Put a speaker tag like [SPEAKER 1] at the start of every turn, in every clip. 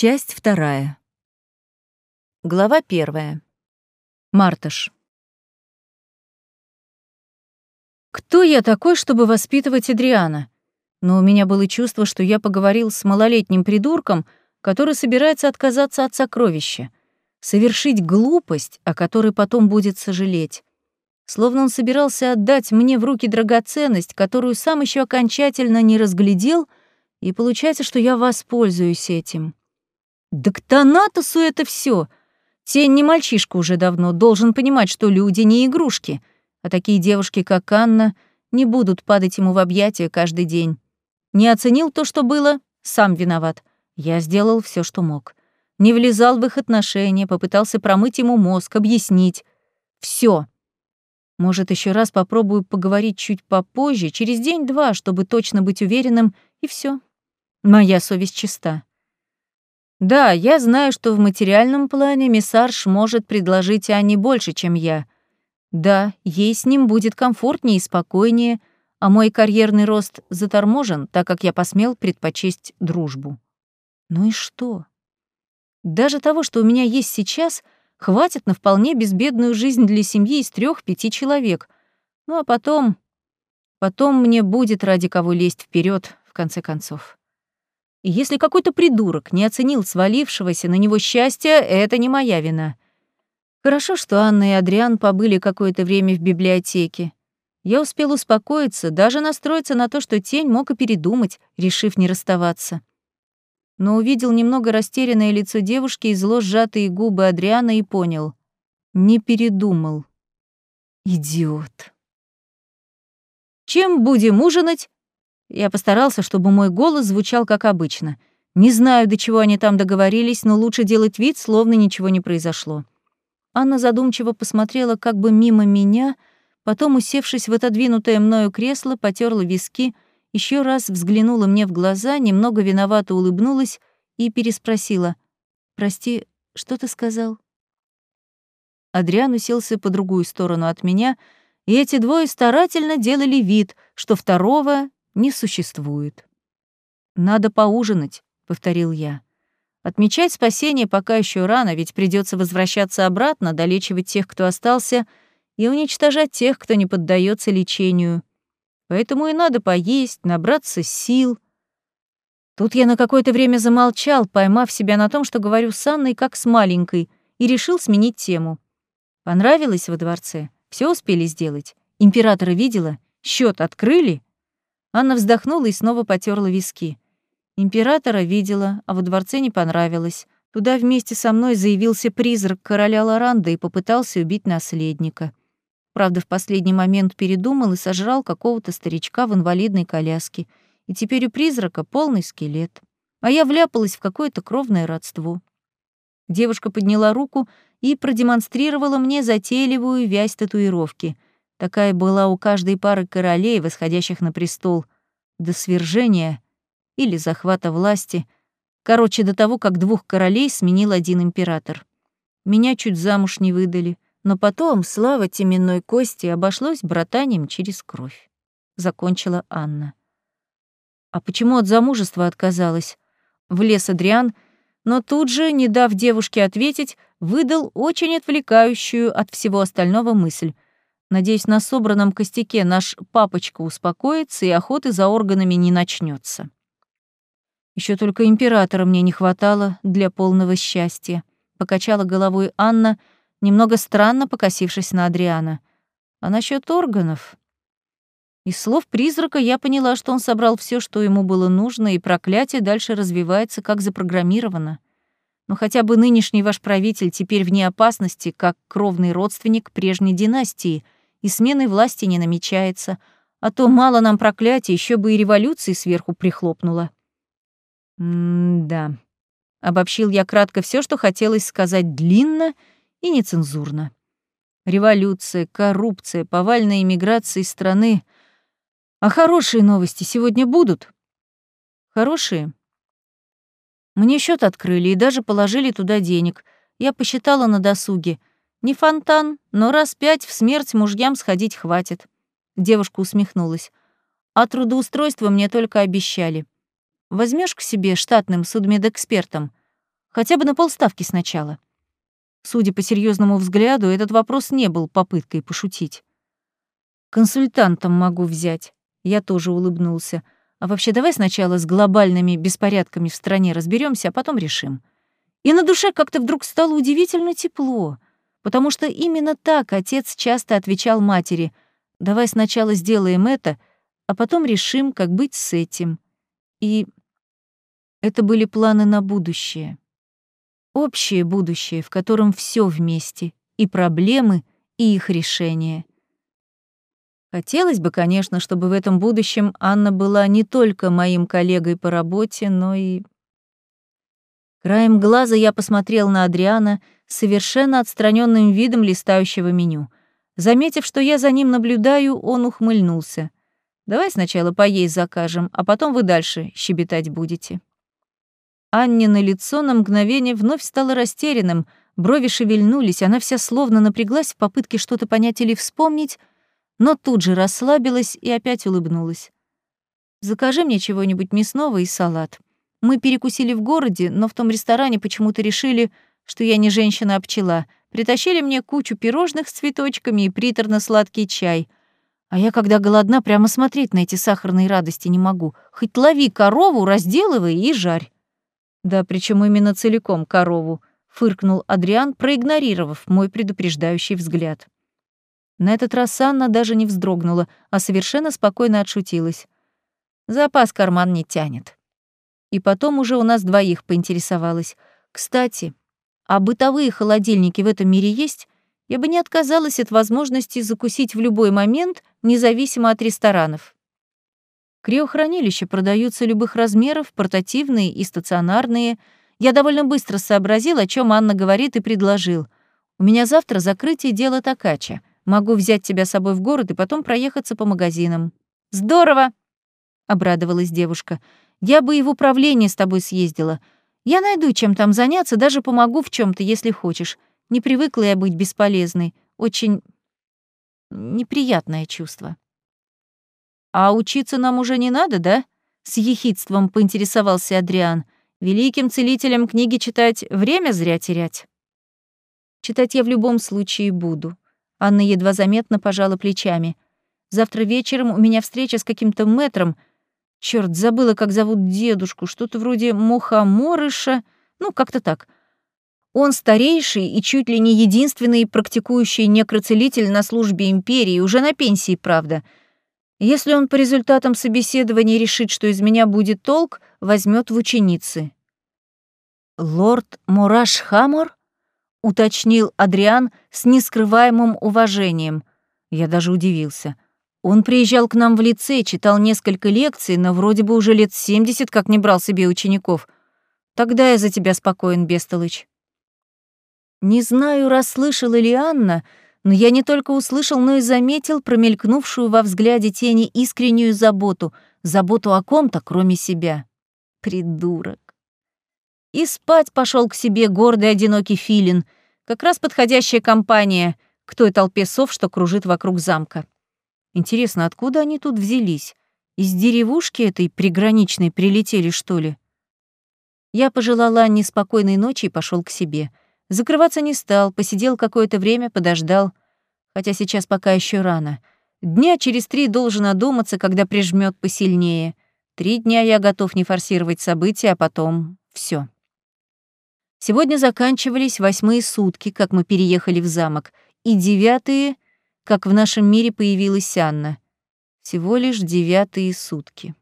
[SPEAKER 1] Часть вторая. Глава первая. Мартыш. Кто я такой, чтобы воспитывать Адриана? Но у меня было чувство, что я поговорил с малолетним придурком, который собирается отказаться от сокровища, совершить глупость, о которой потом будет сожалеть. Словно он собирался отдать мне в руки драгоценность, которую сам еще окончательно не разглядел, и получается, что я воспользуюсь этим. Да к Танатосу это все. Тень не мальчишка уже давно, должен понимать, что люди не игрушки, а такие девушки, как Анна, не будут падать ему в объятия каждый день. Не оценил то, что было, сам виноват. Я сделал все, что мог. Не влезал в их отношения, попытался промыть ему мозг, объяснить. Все. Может, еще раз попробую поговорить чуть попозже, через день-два, чтобы точно быть уверенным, и все. Моя совесть чиста. Да, я знаю, что в материальном плане Миссарш может предложить Анне больше, чем я. Да, ей с ним будет комфортнее и спокойнее, а мой карьерный рост заторможен, так как я посмел предпочесть дружбу. Ну и что? Даже того, что у меня есть сейчас, хватит на вполне безбедную жизнь для семьи из трех пяти человек. Ну а потом... Потом мне будет ради кого лезть вперед, в конце концов. И если какой-то придурок не оценил свалившегося на него счастья, это не моя вина. Хорошо, что Анна и Адриан побыли какое-то время в библиотеке. Я успел успокоиться, даже настроиться на то, что тень мог и передумать, решив не расставаться. Но увидел немного растерянное лицо девушки и зло сжатые губы Адриана и понял. Не передумал. Идиот. «Чем будем ужинать?» Я постарался, чтобы мой голос звучал как обычно. Не знаю, до чего они там договорились, но лучше делать вид, словно ничего не произошло. Анна задумчиво посмотрела как бы мимо меня, потом, усевшись в отодвинутое мною кресло, потерла виски, еще раз взглянула мне в глаза, немного виновато улыбнулась и переспросила. «Прости, что ты сказал?» Адриан уселся по другую сторону от меня, и эти двое старательно делали вид, что второго не существует. «Надо поужинать», — повторил я. «Отмечать спасение пока еще рано, ведь придется возвращаться обратно, долечивать тех, кто остался, и уничтожать тех, кто не поддается лечению. Поэтому и надо поесть, набраться сил». Тут я на какое-то время замолчал, поймав себя на том, что говорю с Анной как с маленькой, и решил сменить тему. Понравилось во дворце? Все успели сделать? Императора видела? Счет открыли? Анна вздохнула и снова потерла виски. Императора видела, а во дворце не понравилось. Туда вместе со мной заявился призрак короля Лоранда и попытался убить наследника. Правда, в последний момент передумал и сожрал какого-то старичка в инвалидной коляске. И теперь у призрака полный скелет. А я вляпалась в какое-то кровное родство. Девушка подняла руку и продемонстрировала мне затейливую вязь татуировки — Такая была у каждой пары королей, восходящих на престол, до свержения или захвата власти. Короче, до того, как двух королей сменил один император. Меня чуть замуж не выдали, но потом, слава теменной кости, обошлось братанием через кровь. Закончила Анна. А почему от замужества отказалась? Влез Адриан, но тут же, не дав девушке ответить, выдал очень отвлекающую от всего остального мысль — Надеюсь, на собранном костяке наш папочка успокоится и охоты за органами не начнется. Еще только императора мне не хватало для полного счастья. Покачала головой Анна, немного странно покосившись на Адриана. А насчет органов? Из слов призрака я поняла, что он собрал все, что ему было нужно, и проклятие дальше развивается, как запрограммировано. Но хотя бы нынешний ваш правитель теперь вне опасности, как кровный родственник прежней династии — и смены власти не намечается, а то мало нам проклятия, еще бы и революции сверху прихлопнуло. М-да. Обобщил я кратко все, что хотелось сказать длинно и нецензурно. Революция, коррупция, повальная иммиграция из страны. А хорошие новости сегодня будут? Хорошие? Мне счет открыли и даже положили туда денег. Я посчитала на досуге. Не фонтан, но раз пять в смерть мужьям сходить хватит. Девушка усмехнулась. А трудоустройство мне только обещали. Возьмешь к себе штатным судмедэкспертом? Хотя бы на полставки сначала. Судя по серьезному взгляду, этот вопрос не был попыткой пошутить. Консультантом могу взять. Я тоже улыбнулся. А вообще давай сначала с глобальными беспорядками в стране разберемся, а потом решим. И на душе как-то вдруг стало удивительно тепло, потому что именно так отец часто отвечал матери «давай сначала сделаем это, а потом решим, как быть с этим». И это были планы на будущее. Общее будущее, в котором все вместе, и проблемы, и их решение. Хотелось бы, конечно, чтобы в этом будущем Анна была не только моим коллегой по работе, но и... Краем глаза я посмотрел на Адриана совершенно отстраненным видом листающего меню. Заметив, что я за ним наблюдаю, он ухмыльнулся. «Давай сначала поесть закажем, а потом вы дальше щебетать будете». Анне лицо на мгновение вновь стало растерянным, брови шевельнулись, она вся словно напряглась в попытке что-то понять или вспомнить, но тут же расслабилась и опять улыбнулась. «Закажи мне чего-нибудь мясного и салат. Мы перекусили в городе, но в том ресторане почему-то решили, что я не женщина, а пчела. Притащили мне кучу пирожных с цветочками и приторно-сладкий чай. А я, когда голодна, прямо смотреть на эти сахарные радости не могу. Хоть лови корову, разделывай и жарь». «Да, причем именно целиком корову», — фыркнул Адриан, проигнорировав мой предупреждающий взгляд. На этот раз Анна даже не вздрогнула, а совершенно спокойно отшутилась. Запас карман не тянет. И потом уже у нас двоих поинтересовалась. Кстати, а бытовые холодильники в этом мире есть? Я бы не отказалась от возможности закусить в любой момент, независимо от ресторанов. Криохранилища продаются любых размеров, портативные и стационарные. Я довольно быстро сообразил, о чем Анна говорит, и предложил. У меня завтра закрытие дела Такача. Могу взять тебя с собой в город и потом проехаться по магазинам». «Здорово!» — обрадовалась девушка. «Я бы и в управление с тобой съездила. Я найду, чем там заняться, даже помогу в чем то если хочешь. Не привыкла я быть бесполезной. Очень неприятное чувство». «А учиться нам уже не надо, да?» — с ехидством поинтересовался Адриан. «Великим целителям книги читать время зря терять». «Читать я в любом случае буду», Анна едва заметно пожала плечами. «Завтра вечером у меня встреча с каким-то мэтром. Чёрт, забыла, как зовут дедушку. Что-то вроде Мухоморыша. Ну, как-то так. Он старейший и чуть ли не единственный практикующий некроцелитель на службе империи, уже на пенсии, правда. Если он по результатам собеседования решит, что из меня будет толк, возьмет в ученицы». «Лорд Мураш Хамор?» — уточнил Адриан с нескрываемым уважением. Я даже удивился. Он приезжал к нам в лице, читал несколько лекций, но вроде бы уже лет семьдесят как не брал себе учеников. Тогда я за тебя спокоен, Бестолыч. Не знаю, расслышала ли Анна, но я не только услышал, но и заметил промелькнувшую во взгляде тени искреннюю заботу, заботу о ком-то, кроме себя. Придурок. И спать пошел к себе гордый одинокий филин, как раз подходящая компания к той толпе сов, что кружит вокруг замка. Интересно, откуда они тут взялись? Из деревушки этой приграничной прилетели, что ли? Я пожелала Анне спокойной ночи и пошел к себе. Закрываться не стал, посидел какое-то время, подождал. Хотя сейчас пока еще рано. Дня через три должен одуматься, когда прижмет посильнее. Три дня я готов не форсировать события, а потом все. Сегодня заканчивались восьмые сутки, как мы переехали в замок, и девятые, как в нашем мире появилась Анна. Всего лишь девятые сутки.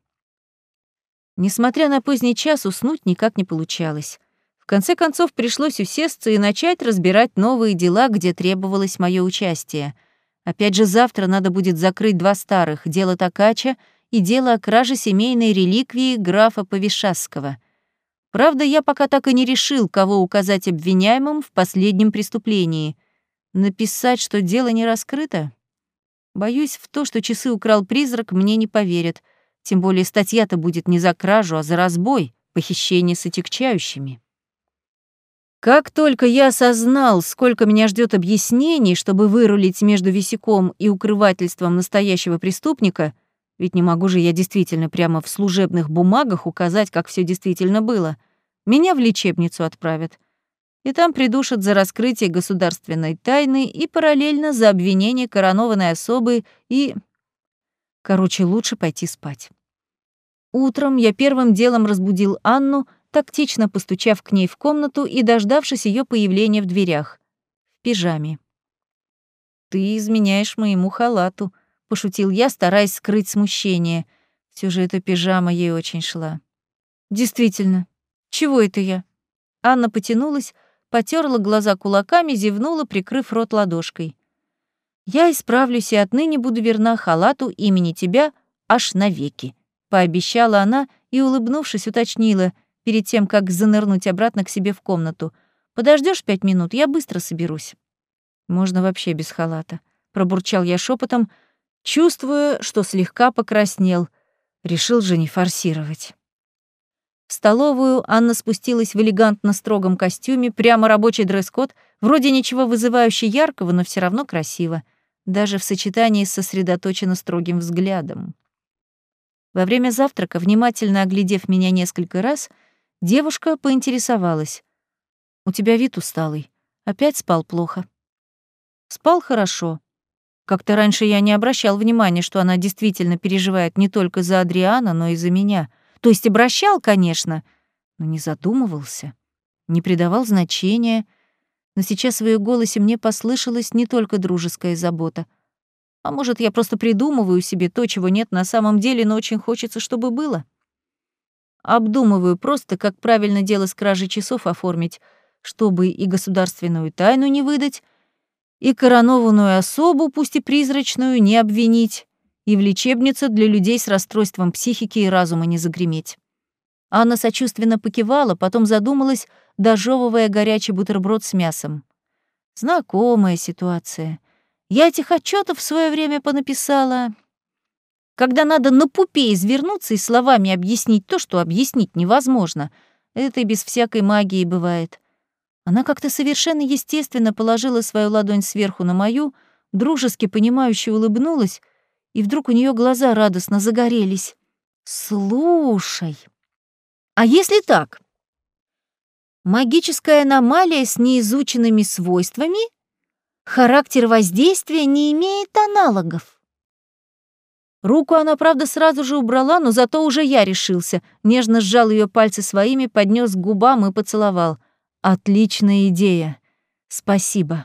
[SPEAKER 1] Несмотря на поздний час, уснуть никак не получалось. В конце концов, пришлось усесться и начать разбирать новые дела, где требовалось мое участие. Опять же, завтра надо будет закрыть два старых — дело Такача и дело о краже семейной реликвии графа Повишасского — Правда, я пока так и не решил, кого указать обвиняемым в последнем преступлении. Написать, что дело не раскрыто? Боюсь, в то, что часы украл призрак, мне не поверят. Тем более статья-то будет не за кражу, а за разбой, похищение с отягчающими. Как только я осознал, сколько меня ждет объяснений, чтобы вырулить между висяком и укрывательством настоящего преступника, ведь не могу же я действительно прямо в служебных бумагах указать, как все действительно было, меня в лечебницу отправят. И там придушат за раскрытие государственной тайны и параллельно за обвинение коронованной особы и... Короче, лучше пойти спать. Утром я первым делом разбудил Анну, тактично постучав к ней в комнату и дождавшись ее появления в дверях. В пижаме. «Ты изменяешь моему халату», — пошутил я, стараясь скрыть смущение. Все же эта пижама ей очень шла. «Действительно, чего это я?» Анна потянулась, потерла глаза кулаками, зевнула, прикрыв рот ладошкой. «Я исправлюсь и отныне буду верна халату имени тебя аж навеки», — пообещала она и, улыбнувшись, уточнила, перед тем, как занырнуть обратно к себе в комнату. Подождешь пять минут, я быстро соберусь». «Можно вообще без халата», — пробурчал я шепотом, чувствуя, что слегка покраснел. Решил же не форсировать. В столовую Анна спустилась в элегантно строгом костюме, прямо рабочий дресс-код, вроде ничего вызывающе яркого, но все равно красиво, даже в сочетании с сосредоточенно строгим взглядом. Во время завтрака, внимательно оглядев меня несколько раз, девушка поинтересовалась. «У тебя вид усталый. Опять спал плохо?» Спал хорошо. Как-то раньше я не обращал внимания, что она действительно переживает не только за Адриана, но и за меня. То есть обращал, конечно, но не задумывался, не придавал значения. Но сейчас в ее голосе мне послышалась не только дружеская забота. А может, я просто придумываю себе то, чего нет на самом деле, но очень хочется, чтобы было. Обдумываю просто, как правильно дело с кражей часов оформить, чтобы и государственную тайну не выдать, и коронованную особу, пусть и призрачную, не обвинить, и в лечебнице для людей с расстройством психики и разума не загреметь. Анна сочувственно покивала, потом задумалась, дожевывая горячий бутерброд с мясом. Знакомая ситуация. Я этих отчетов в свое время понаписала. Когда надо на пупе извернуться и словами объяснить то, что объяснить невозможно, это и без всякой магии бывает. Она как-то совершенно естественно положила свою ладонь сверху на мою, дружески понимающе улыбнулась, и вдруг у нее глаза радостно загорелись. «Слушай, а если так? Магическая аномалия с неизученными свойствами? Характер воздействия не имеет аналогов». Руку она, правда, сразу же убрала, но зато уже я решился, нежно сжал ее пальцы своими, поднес к губам и поцеловал — Отличная идея. Спасибо.